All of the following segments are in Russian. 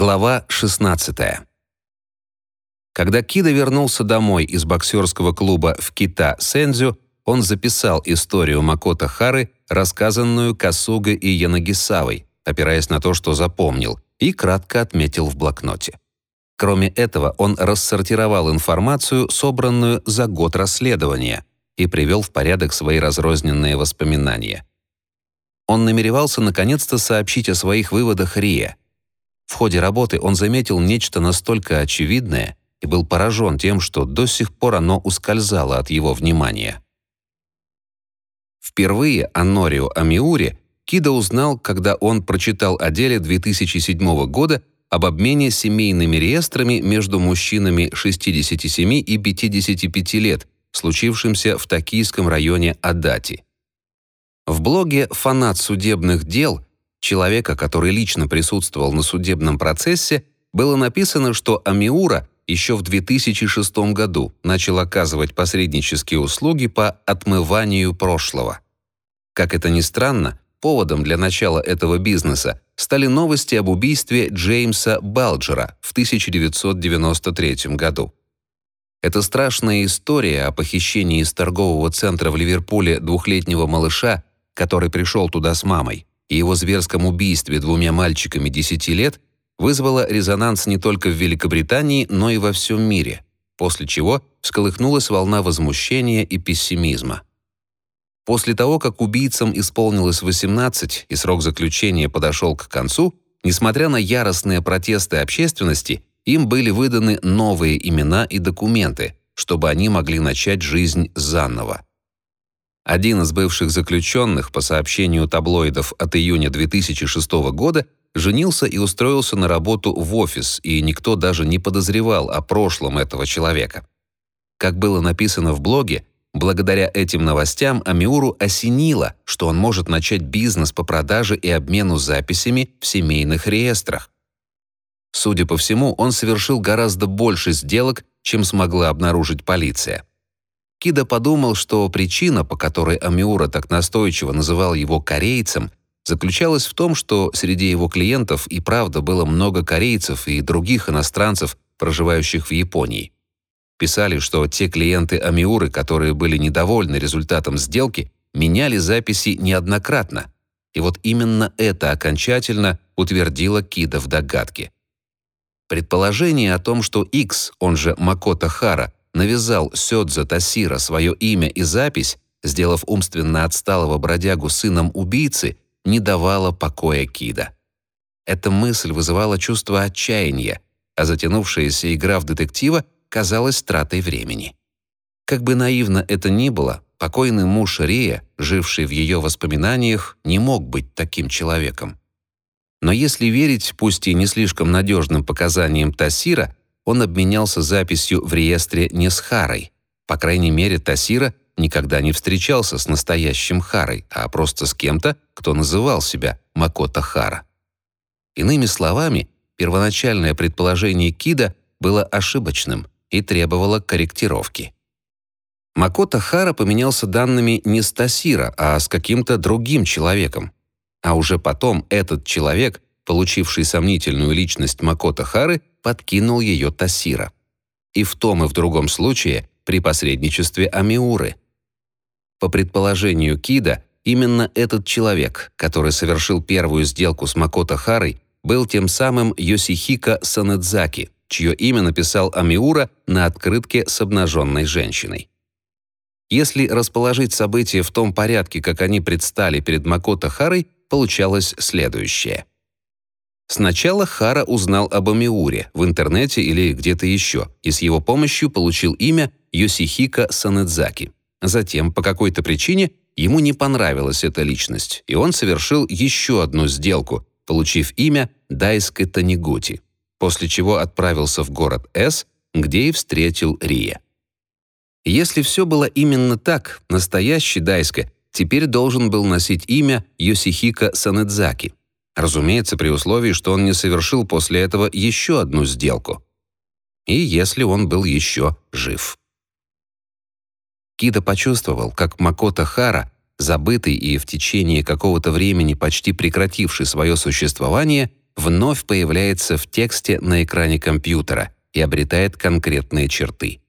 Глава 16. Когда Кида вернулся домой из боксерского клуба в Кита-Сензю, он записал историю Макото Хары, рассказанную Касуга и Янагисавой, опираясь на то, что запомнил, и кратко отметил в блокноте. Кроме этого, он рассортировал информацию, собранную за год расследования, и привел в порядок свои разрозненные воспоминания. Он намеревался наконец-то сообщить о своих выводах Рия, в ходе работы он заметил нечто настолько очевидное и был поражен тем, что до сих пор оно ускользало от его внимания. Впервые о Норио Амиуре Кида узнал, когда он прочитал о деле 2007 года об обмене семейными реестрами между мужчинами 67 и 55 лет, случившимся в токийском районе Адати. В блоге «Фанат судебных дел» человека, который лично присутствовал на судебном процессе, было написано, что Амиура еще в 2006 году начал оказывать посреднические услуги по отмыванию прошлого. Как это ни странно, поводом для начала этого бизнеса стали новости об убийстве Джеймса Балджера в 1993 году. Эта страшная история о похищении из торгового центра в Ливерпуле двухлетнего малыша, который пришел туда с мамой, и его зверском убийстве двумя мальчиками 10 лет вызвало резонанс не только в Великобритании, но и во всем мире, после чего всколыхнулась волна возмущения и пессимизма. После того, как убийцам исполнилось 18 и срок заключения подошел к концу, несмотря на яростные протесты общественности, им были выданы новые имена и документы, чтобы они могли начать жизнь заново. Один из бывших заключенных, по сообщению таблоидов от июня 2006 года, женился и устроился на работу в офис, и никто даже не подозревал о прошлом этого человека. Как было написано в блоге, благодаря этим новостям Амиуру осенило, что он может начать бизнес по продаже и обмену записями в семейных реестрах. Судя по всему, он совершил гораздо больше сделок, чем смогла обнаружить полиция. Кида подумал, что причина, по которой Амиура так настойчиво называл его корейцем, заключалась в том, что среди его клиентов и правда было много корейцев и других иностранцев, проживающих в Японии. Писали, что те клиенты Амиуры, которые были недовольны результатом сделки, меняли записи неоднократно. И вот именно это окончательно утвердило Кида в догадке. Предположение о том, что X, он же Макото Хара, навязал Сёдзо Тасира свое имя и запись, сделав умственно отсталого бродягу сыном убийцы, не давала покоя Кида. Эта мысль вызывала чувство отчаяния, а затянувшаяся игра в детектива казалась тратой времени. Как бы наивно это ни было, покойный муж Рия, живший в ее воспоминаниях, не мог быть таким человеком. Но если верить, пусть и не слишком надежным показаниям Тасира, он обменялся записью в реестре не с Харой. По крайней мере, Тасира никогда не встречался с настоящим Харой, а просто с кем-то, кто называл себя Макото Хара. Иными словами, первоначальное предположение Кида было ошибочным и требовало корректировки. Макото Хара поменялся данными не с Тасира, а с каким-то другим человеком. А уже потом этот человек, получивший сомнительную личность Макото Хары, подкинул ее Тасира. И в том и в другом случае при посредничестве Амиуры. По предположению Кида, именно этот человек, который совершил первую сделку с Макото Харой, был тем самым Йосихико Санэдзаки, чье имя написал Амиура на открытке с обнаженной женщиной. Если расположить события в том порядке, как они предстали перед Макото Харой, получалось следующее. Сначала Хара узнал об Амиуре в интернете или где-то еще и с его помощью получил имя Йосихико Санэдзаки. Затем, по какой-то причине, ему не понравилась эта личность, и он совершил еще одну сделку, получив имя Дайска Танигути, после чего отправился в город С, где и встретил Рия. Если все было именно так, настоящий Дайска теперь должен был носить имя Йосихико Санэдзаки – Разумеется, при условии, что он не совершил после этого еще одну сделку. И если он был еще жив. Кида почувствовал, как Макото Хара, забытый и в течение какого-то времени почти прекративший свое существование, вновь появляется в тексте на экране компьютера и обретает конкретные черты.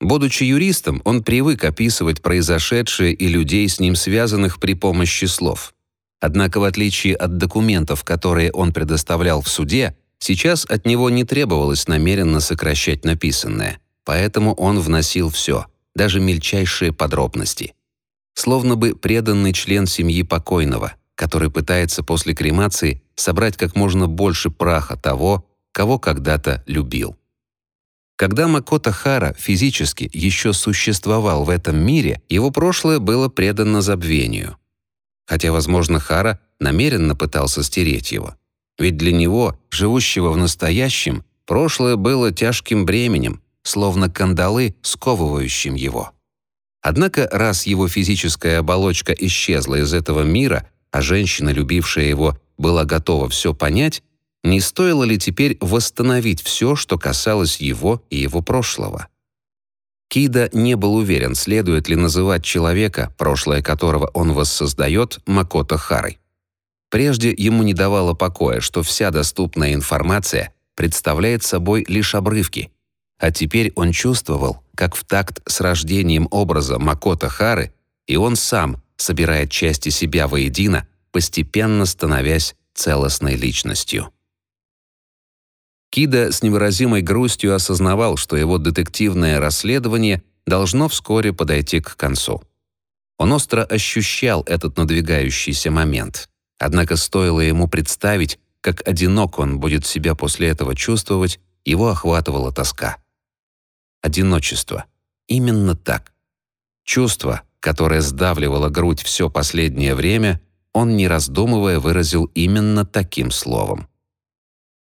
Будучи юристом, он привык описывать произошедшее и людей с ним связанных при помощи слов. Однако в отличие от документов, которые он предоставлял в суде, сейчас от него не требовалось намеренно сокращать написанное, поэтому он вносил все, даже мельчайшие подробности. Словно бы преданный член семьи покойного, который пытается после кремации собрать как можно больше праха того, кого когда-то любил. Когда Макото Хара физически еще существовал в этом мире, его прошлое было предано забвению. Хотя, возможно, Хара намеренно пытался стереть его. Ведь для него, живущего в настоящем, прошлое было тяжким бременем, словно кандалы, сковывающим его. Однако, раз его физическая оболочка исчезла из этого мира, а женщина, любившая его, была готова все понять, не стоило ли теперь восстановить все, что касалось его и его прошлого? Кида не был уверен, следует ли называть человека, прошлое которого он воссоздает, Макото Харой. Прежде ему не давало покоя, что вся доступная информация представляет собой лишь обрывки, а теперь он чувствовал, как в такт с рождением образа Макото Хары и он сам собирает части себя воедино, постепенно становясь целостной личностью. Кида с невыразимой грустью осознавал, что его детективное расследование должно вскоре подойти к концу. Он остро ощущал этот надвигающийся момент. Однако стоило ему представить, как одинок он будет себя после этого чувствовать, его охватывала тоска. Одиночество. Именно так. Чувство, которое сдавливало грудь все последнее время, он, не раздумывая, выразил именно таким словом.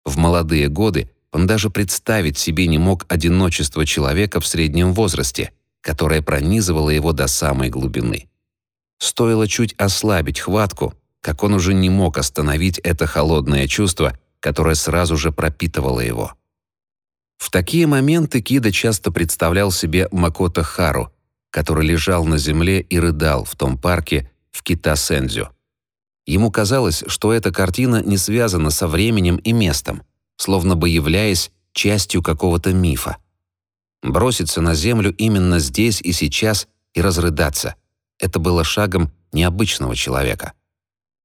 В молодые годы он даже представить себе не мог одиночество человека в среднем возрасте, которое пронизывало его до самой глубины. Стоило чуть ослабить хватку, как он уже не мог остановить это холодное чувство, которое сразу же пропитывало его. В такие моменты Кида часто представлял себе Макото Хару, который лежал на земле и рыдал в том парке в Кита-Сендзю. Ему казалось, что эта картина не связана со временем и местом, словно бы являясь частью какого-то мифа. Броситься на землю именно здесь и сейчас и разрыдаться — это было шагом необычного человека.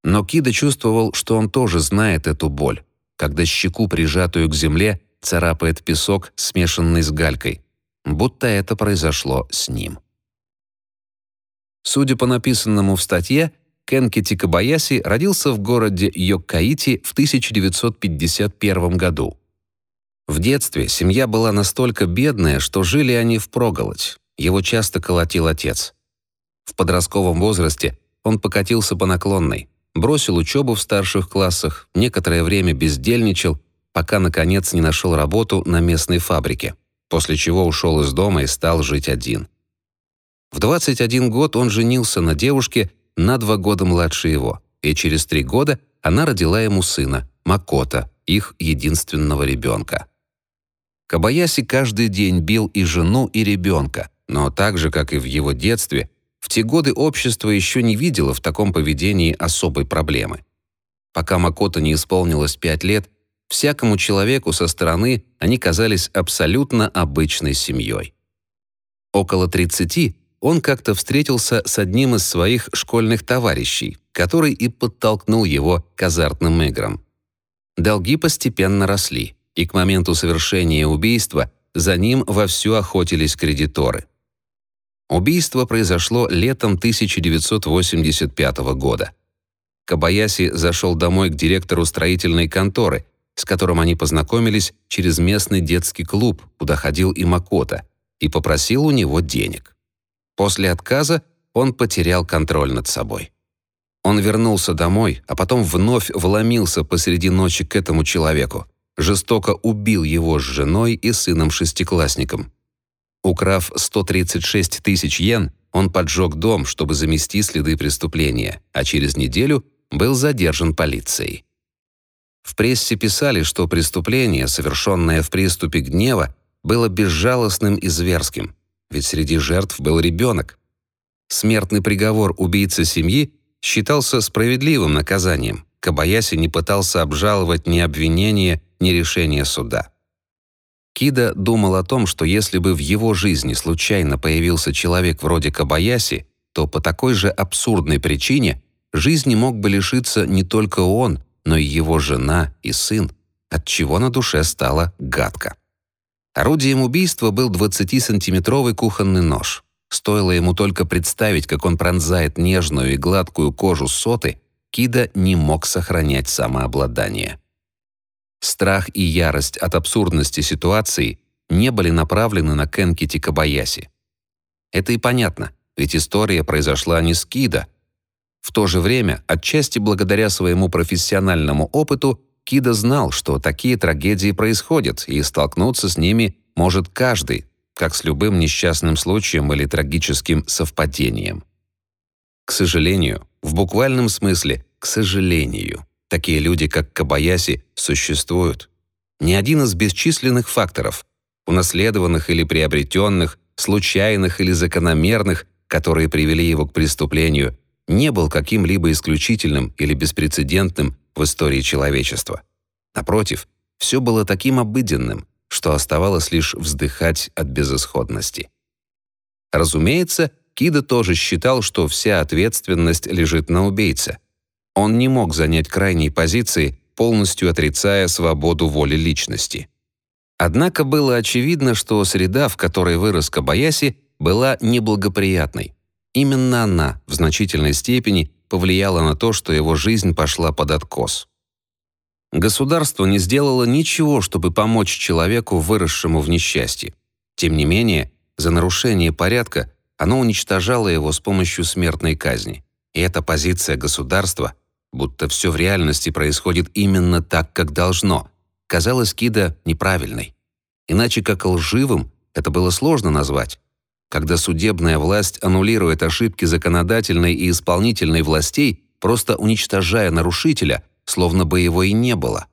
Но Кида чувствовал, что он тоже знает эту боль, когда щеку, прижатую к земле, царапает песок, смешанный с галькой, будто это произошло с ним. Судя по написанному в статье, Кенки Тикабаяси родился в городе Йоккаити в 1951 году. В детстве семья была настолько бедная, что жили они впроголодь. Его часто колотил отец. В подростковом возрасте он покатился по наклонной, бросил учебу в старших классах, некоторое время бездельничал, пока, наконец, не нашел работу на местной фабрике, после чего ушел из дома и стал жить один. В 21 год он женился на девушке, на два года младше его, и через три года она родила ему сына, Макота, их единственного ребенка. Кабаяси каждый день бил и жену, и ребенка, но так же, как и в его детстве, в те годы общество еще не видело в таком поведении особой проблемы. Пока Макото не исполнилось пять лет, всякому человеку со стороны они казались абсолютно обычной семьей. Около 30 он как-то встретился с одним из своих школьных товарищей, который и подтолкнул его к азартным играм. Долги постепенно росли, и к моменту совершения убийства за ним вовсю охотились кредиторы. Убийство произошло летом 1985 года. Кабаяси зашел домой к директору строительной конторы, с которым они познакомились через местный детский клуб, куда ходил и Макота, и попросил у него денег. После отказа он потерял контроль над собой. Он вернулся домой, а потом вновь вломился посреди ночи к этому человеку, жестоко убил его с женой и сыном-шестиклассником. Украв 136 тысяч йен, он поджег дом, чтобы замести следы преступления, а через неделю был задержан полицией. В прессе писали, что преступление, совершенное в приступе гнева, было безжалостным и зверским, ведь среди жертв был ребенок. Смертный приговор убийцы семьи считался справедливым наказанием, Кабаяси не пытался обжаловать ни обвинения, ни решение суда. Кида думал о том, что если бы в его жизни случайно появился человек вроде Кабаяси, то по такой же абсурдной причине жизни мог бы лишиться не только он, но и его жена и сын, от чего на душе стало гадко. Орудием убийства был 20-сантиметровый кухонный нож. Стоило ему только представить, как он пронзает нежную и гладкую кожу соты, Кида не мог сохранять самообладание. Страх и ярость от абсурдности ситуации не были направлены на Кенкити Кабаяси. Это и понятно, ведь история произошла не с Кида. В то же время, отчасти благодаря своему профессиональному опыту, Кида знал, что такие трагедии происходят, и столкнуться с ними может каждый, как с любым несчастным случаем или трагическим совпадением. К сожалению, в буквальном смысле, к сожалению, такие люди, как Кабаяси, существуют. Ни один из бесчисленных факторов, унаследованных или приобретенных, случайных или закономерных, которые привели его к преступлению, не был каким-либо исключительным или беспрецедентным в истории человечества. Напротив, все было таким обыденным, что оставалось лишь вздыхать от безысходности. Разумеется, Кида тоже считал, что вся ответственность лежит на убийце. Он не мог занять крайней позиции, полностью отрицая свободу воли личности. Однако было очевидно, что среда, в которой вырос Кабаяси, была неблагоприятной. Именно она в значительной степени повлияла на то, что его жизнь пошла под откос. Государство не сделало ничего, чтобы помочь человеку, выросшему в несчастье. Тем не менее, за нарушение порядка оно уничтожало его с помощью смертной казни. И эта позиция государства, будто все в реальности происходит именно так, как должно, казалась Кида неправильной. Иначе как лживым это было сложно назвать. Когда судебная власть аннулирует ошибки законодательной и исполнительной властей, просто уничтожая нарушителя – словно бы его и не было.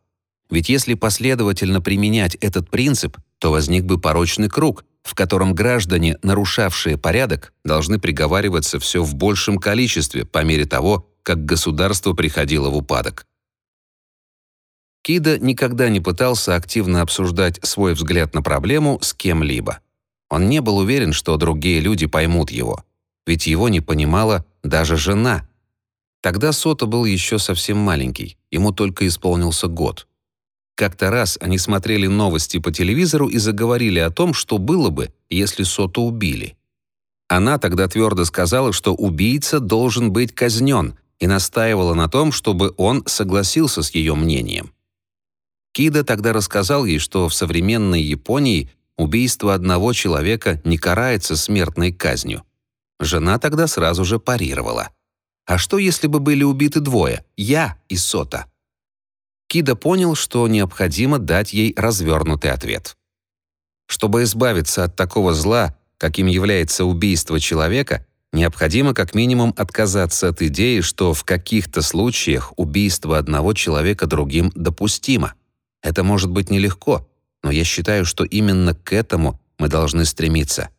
Ведь если последовательно применять этот принцип, то возник бы порочный круг, в котором граждане, нарушавшие порядок, должны приговариваться все в большем количестве по мере того, как государство приходило в упадок. Кида никогда не пытался активно обсуждать свой взгляд на проблему с кем-либо. Он не был уверен, что другие люди поймут его, ведь его не понимала даже жена, Тогда Сота был еще совсем маленький, ему только исполнился год. Как-то раз они смотрели новости по телевизору и заговорили о том, что было бы, если Соту убили. Она тогда твердо сказала, что убийца должен быть казнен, и настаивала на том, чтобы он согласился с ее мнением. Кида тогда рассказал ей, что в современной Японии убийство одного человека не карается смертной казнью. Жена тогда сразу же парировала – а что, если бы были убиты двое, я и Сота? Кида понял, что необходимо дать ей развернутый ответ. Чтобы избавиться от такого зла, каким является убийство человека, необходимо как минимум отказаться от идеи, что в каких-то случаях убийство одного человека другим допустимо. Это может быть нелегко, но я считаю, что именно к этому мы должны стремиться.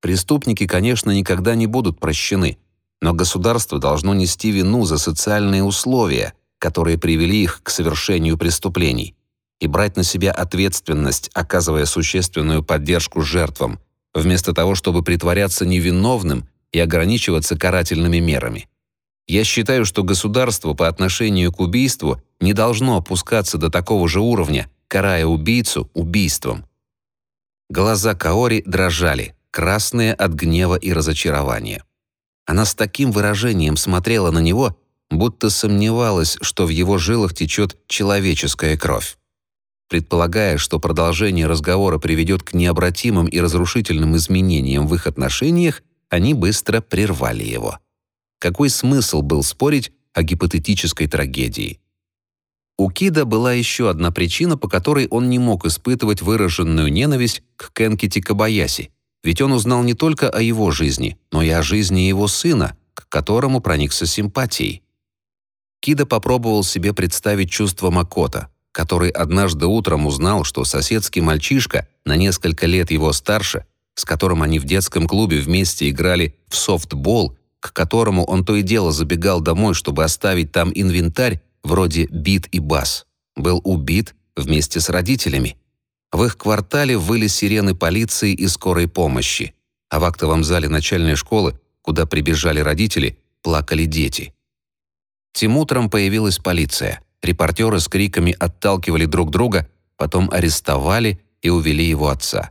Преступники, конечно, никогда не будут прощены, но государство должно нести вину за социальные условия, которые привели их к совершению преступлений, и брать на себя ответственность, оказывая существенную поддержку жертвам, вместо того, чтобы притворяться невиновным и ограничиваться карательными мерами. Я считаю, что государство по отношению к убийству не должно опускаться до такого же уровня, карая убийцу убийством. Глаза Каори дрожали, красные от гнева и разочарования. Она с таким выражением смотрела на него, будто сомневалась, что в его жилах течет человеческая кровь. Предполагая, что продолжение разговора приведет к необратимым и разрушительным изменениям в их отношениях, они быстро прервали его. Какой смысл был спорить о гипотетической трагедии? У Кида была еще одна причина, по которой он не мог испытывать выраженную ненависть к Кенкити Кабаяси, ведь он узнал не только о его жизни, но и о жизни его сына, к которому проникся симпатией. Кида попробовал себе представить чувство Макота, который однажды утром узнал, что соседский мальчишка, на несколько лет его старше, с которым они в детском клубе вместе играли в софтбол, к которому он то и дело забегал домой, чтобы оставить там инвентарь, вроде Бит и Бас, был убит вместе с родителями. В их квартале выли сирены полиции и скорой помощи, а в актовом зале начальной школы, куда прибежали родители, плакали дети. Тем утром появилась полиция. Репортеры с криками отталкивали друг друга, потом арестовали и увели его отца.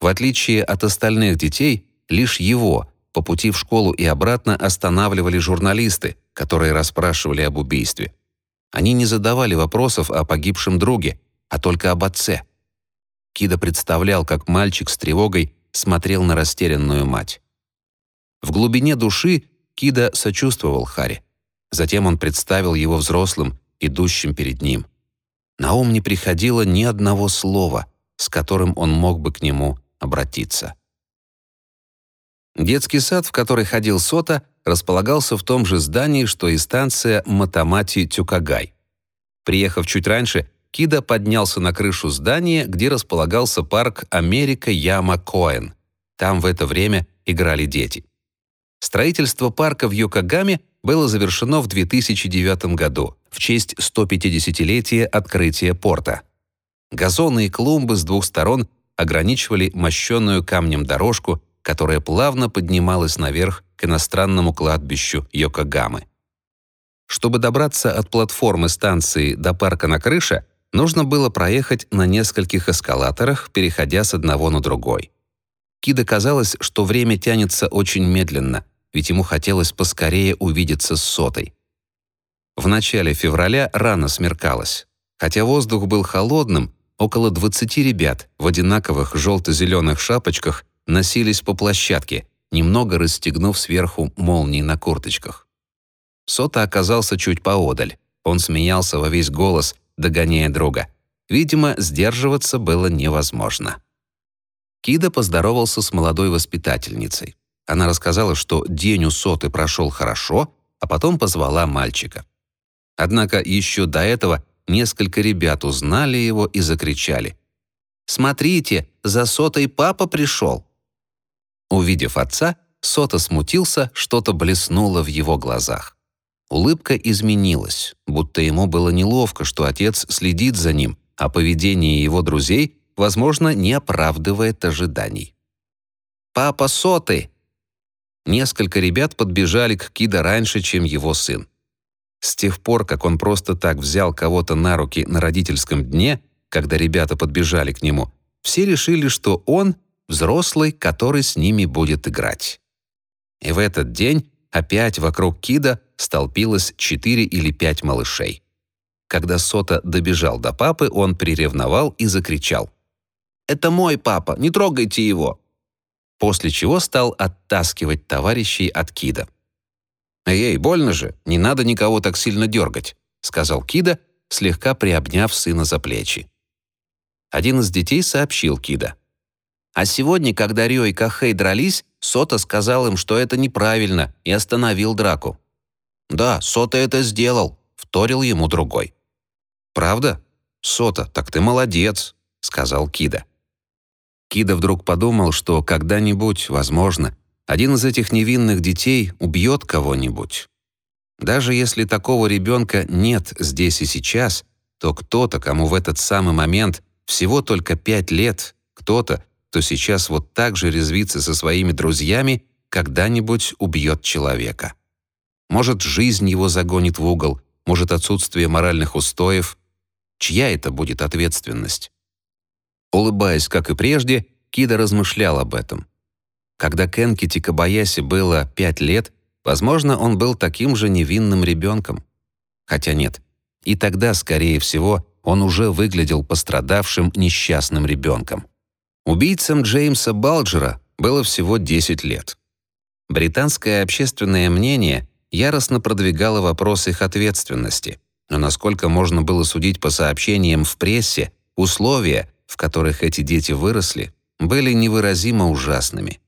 В отличие от остальных детей, лишь его по пути в школу и обратно останавливали журналисты, которые расспрашивали об убийстве. Они не задавали вопросов о погибшем друге, а только об отце. Кида представлял, как мальчик с тревогой смотрел на растерянную мать. В глубине души Кида сочувствовал Харе. Затем он представил его взрослым, идущим перед ним. На ум не приходило ни одного слова, с которым он мог бы к нему обратиться. Детский сад, в который ходил Сота, располагался в том же здании, что и станция Матамати-Тюкагай. Приехав чуть раньше, Кида поднялся на крышу здания, где располагался парк Америка Яма Коэн. Там в это время играли дети. Строительство парка в Йокогаме было завершено в 2009 году в честь 150-летия открытия порта. Газоны и клумбы с двух сторон ограничивали мощенную камнем дорожку, которая плавно поднималась наверх к иностранному кладбищу Йокогамы. Чтобы добраться от платформы станции до парка на крыше, нужно было проехать на нескольких эскалаторах, переходя с одного на другой. Кида казалось, что время тянется очень медленно, ведь ему хотелось поскорее увидеться с сотой. В начале февраля рано смеркалось. Хотя воздух был холодным, около 20 ребят в одинаковых желто-зеленых шапочках носились по площадке, немного расстегнув сверху молнии на курточках. Сота оказался чуть поодаль. Он смеялся во весь голос, догоняя друга. Видимо, сдерживаться было невозможно. Кида поздоровался с молодой воспитательницей. Она рассказала, что день у Соты прошел хорошо, а потом позвала мальчика. Однако еще до этого несколько ребят узнали его и закричали. «Смотрите, за Сотой папа пришел!» Увидев отца, Сота смутился, что-то блеснуло в его глазах. Улыбка изменилась, будто ему было неловко, что отец следит за ним, а поведение его друзей, возможно, не оправдывает ожиданий. «Папа Соты!» Несколько ребят подбежали к Кида раньше, чем его сын. С тех пор, как он просто так взял кого-то на руки на родительском дне, когда ребята подбежали к нему, все решили, что он взрослый, который с ними будет играть. И в этот день опять вокруг Кида столпилось четыре или пять малышей. Когда Сота добежал до папы, он приревновал и закричал. «Это мой папа, не трогайте его!» После чего стал оттаскивать товарищей от Кида. «Эй, больно же, не надо никого так сильно дергать», сказал Кида, слегка приобняв сына за плечи. Один из детей сообщил Кида. А сегодня, когда Рио и Кахей дрались, Сота сказал им, что это неправильно, и остановил драку. «Да, Сота это сделал», — вторил ему другой. «Правда? Сота, так ты молодец», — сказал Кида. Кида вдруг подумал, что когда-нибудь, возможно, один из этих невинных детей убьет кого-нибудь. Даже если такого ребенка нет здесь и сейчас, то кто-то, кому в этот самый момент всего только пять лет, кто-то, то сейчас вот так же резвится со своими друзьями, когда-нибудь убьет человека. Может, жизнь его загонит в угол, может, отсутствие моральных устоев. Чья это будет ответственность? Улыбаясь, как и прежде, Кида размышлял об этом. Когда Кенки Тикабаяси было пять лет, возможно, он был таким же невинным ребенком. Хотя нет. И тогда, скорее всего, он уже выглядел пострадавшим несчастным ребенком. Убийцам Джеймса Балджера было всего 10 лет. Британское общественное мнение яростно продвигало вопрос их ответственности, но насколько можно было судить по сообщениям в прессе, условия, в которых эти дети выросли, были невыразимо ужасными.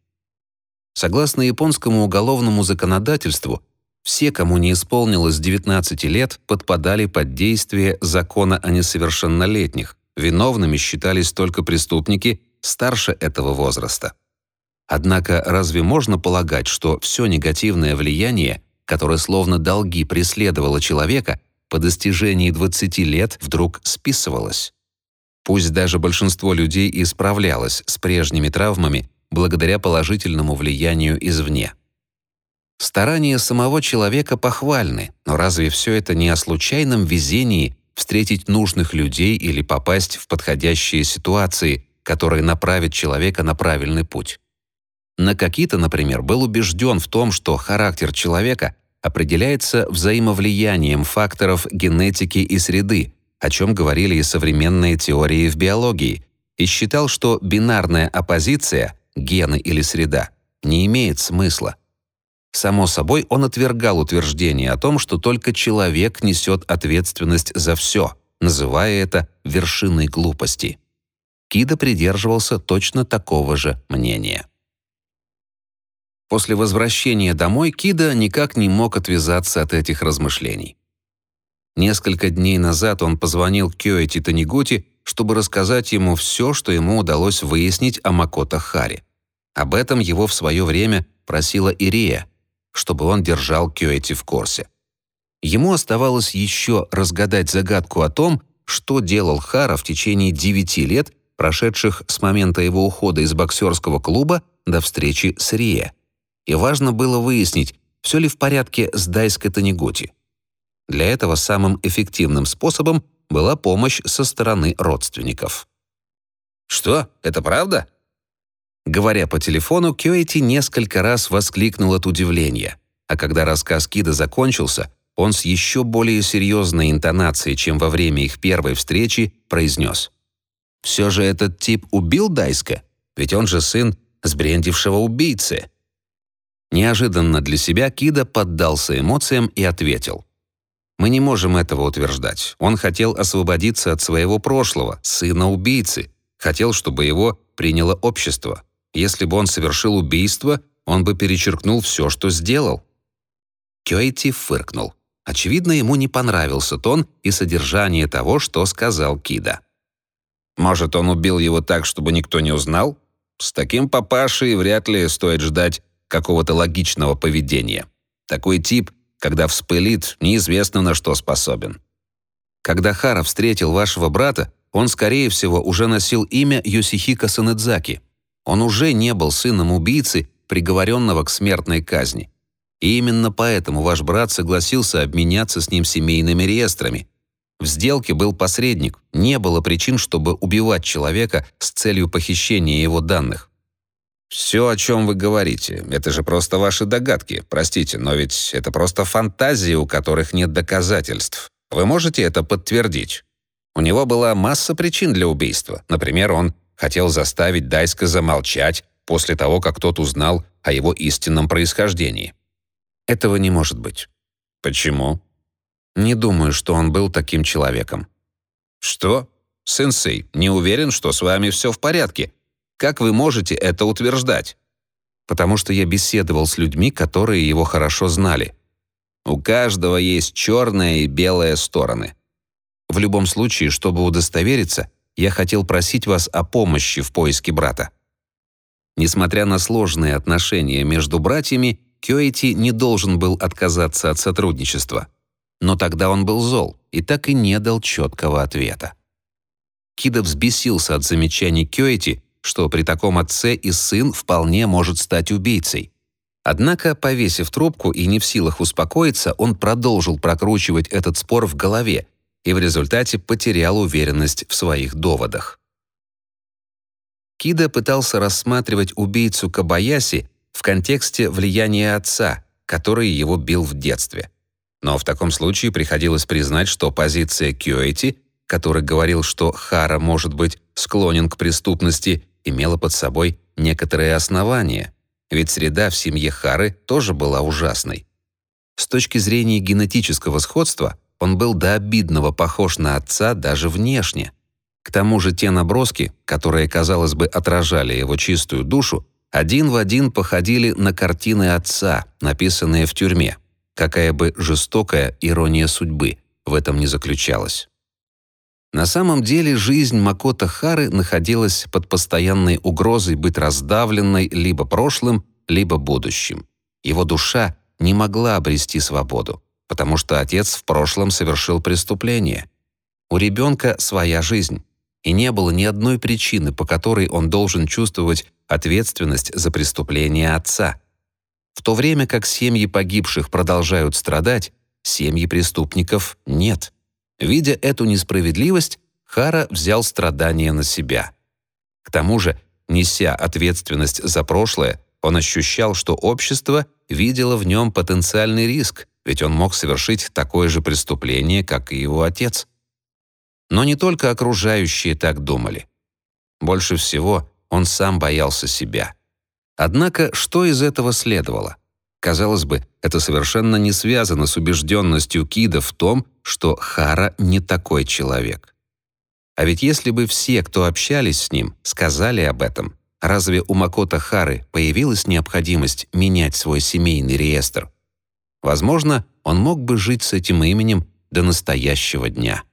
Согласно японскому уголовному законодательству, все, кому не исполнилось 19 лет, подпадали под действие закона о несовершеннолетних. Виновными считались только преступники, старше этого возраста. Однако разве можно полагать, что все негативное влияние, которое словно долги преследовало человека, по достижении 20 лет вдруг списывалась. Пусть даже большинство людей исправлялось с прежними травмами благодаря положительному влиянию извне. Старания самого человека похвальны, но разве все это не о случайном везении встретить нужных людей или попасть в подходящие ситуации, которые направят человека на правильный путь? Накакита, например, был убежден в том, что характер человека определяется взаимовлиянием факторов генетики и среды, о чем говорили и современные теории в биологии, и считал, что бинарная оппозиция гены или среда не имеет смысла. Само собой, он отвергал утверждение о том, что только человек несет ответственность за все, называя это вершиной глупости. Кида придерживался точно такого же мнения. После возвращения домой Кида никак не мог отвязаться от этих размышлений. Несколько дней назад он позвонил Кёэти Танигути, чтобы рассказать ему все, что ему удалось выяснить о Макото Хари. Об этом его в свое время просила Ирия, чтобы он держал Кёэти в курсе. Ему оставалось еще разгадать загадку о том, что делал Хара в течение девяти лет, прошедших с момента его ухода из боксерского клуба до встречи с Рие и важно было выяснить, все ли в порядке с Дайской Танегути. Для этого самым эффективным способом была помощь со стороны родственников. «Что? Это правда?» Говоря по телефону, Кёэти несколько раз воскликнул от удивления, а когда рассказ Кида закончился, он с еще более серьезной интонацией, чем во время их первой встречи, произнес. «Все же этот тип убил Дайска? Ведь он же сын сбрендившего убийцы». Неожиданно для себя Кида поддался эмоциям и ответил. «Мы не можем этого утверждать. Он хотел освободиться от своего прошлого, сына убийцы. Хотел, чтобы его приняло общество. Если бы он совершил убийство, он бы перечеркнул все, что сделал». Кёйти фыркнул. Очевидно, ему не понравился тон и содержание того, что сказал Кида. «Может, он убил его так, чтобы никто не узнал? С таким папашей вряд ли стоит ждать какого-то логичного поведения. Такой тип, когда вспылит, неизвестно на что способен. Когда Хара встретил вашего брата, он, скорее всего, уже носил имя Йосихико Санэдзаки. Он уже не был сыном убийцы, приговоренного к смертной казни. И именно поэтому ваш брат согласился обменяться с ним семейными реестрами. В сделке был посредник, не было причин, чтобы убивать человека с целью похищения его данных. «Все, о чем вы говорите, это же просто ваши догадки. Простите, но ведь это просто фантазии, у которых нет доказательств. Вы можете это подтвердить?» У него была масса причин для убийства. Например, он хотел заставить Дайска замолчать после того, как тот узнал о его истинном происхождении. Этого не может быть. Почему? Не думаю, что он был таким человеком. Что? Сенсей, не уверен, что с вами все в порядке. Как вы можете это утверждать? Потому что я беседовал с людьми, которые его хорошо знали. У каждого есть черная и белая стороны. В любом случае, чтобы удостовериться, я хотел просить вас о помощи в поиске брата. Несмотря на сложные отношения между братьями, Кёэти не должен был отказаться от сотрудничества. Но тогда он был зол и так и не дал четкого ответа. Кида взбесился от замечаний Кёэти что при таком отце и сын вполне может стать убийцей. Однако, повесив трубку и не в силах успокоиться, он продолжил прокручивать этот спор в голове и в результате потерял уверенность в своих доводах. Кида пытался рассматривать убийцу Кабаяси в контексте влияния отца, который его бил в детстве. Но в таком случае приходилось признать, что позиция Кьюэти, который говорил, что Хара может быть склонен к преступности, имела под собой некоторые основания, ведь среда в семье Хары тоже была ужасной. С точки зрения генетического сходства он был до обидного похож на отца даже внешне. К тому же те наброски, которые, казалось бы, отражали его чистую душу, один в один походили на картины отца, написанные в тюрьме. Какая бы жестокая ирония судьбы в этом не заключалась. На самом деле жизнь Макото Хары находилась под постоянной угрозой быть раздавленной либо прошлым, либо будущим. Его душа не могла обрести свободу. потому что отец в прошлом совершил преступление. У ребенка своя жизнь, и не было ни одной причины, по которой он должен чувствовать ответственность за преступление отца. В то время как семьи погибших продолжают страдать, семьи преступников нет. Видя эту несправедливость, Хара взял страдания на себя. К тому же, неся ответственность за прошлое, он ощущал, что общество видело в нем потенциальный риск, ведь он мог совершить такое же преступление, как и его отец. Но не только окружающие так думали. Больше всего он сам боялся себя. Однако, что из этого следовало? Казалось бы, это совершенно не связано с убежденностью Кида в том, что Хара не такой человек. А ведь если бы все, кто общались с ним, сказали об этом, разве у Макота Хары появилась необходимость менять свой семейный реестр? Возможно, он мог бы жить с этим именем до настоящего дня.